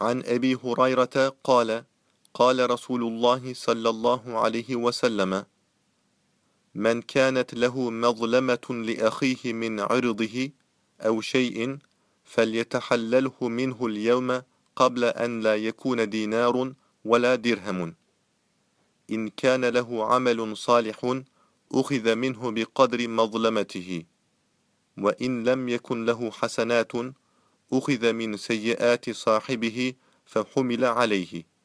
عن أبي هريرة قال قال رسول الله صلى الله عليه وسلم من كانت له مظلمة لأخيه من عرضه أو شيء فليتحلله منه اليوم قبل أن لا يكون دينار ولا درهم. إن كان له عمل صالح أخذ منه بقدر مظلمته وإن لم يكن له حسنات أخذ من سيئات صاحبه فحمل عليه.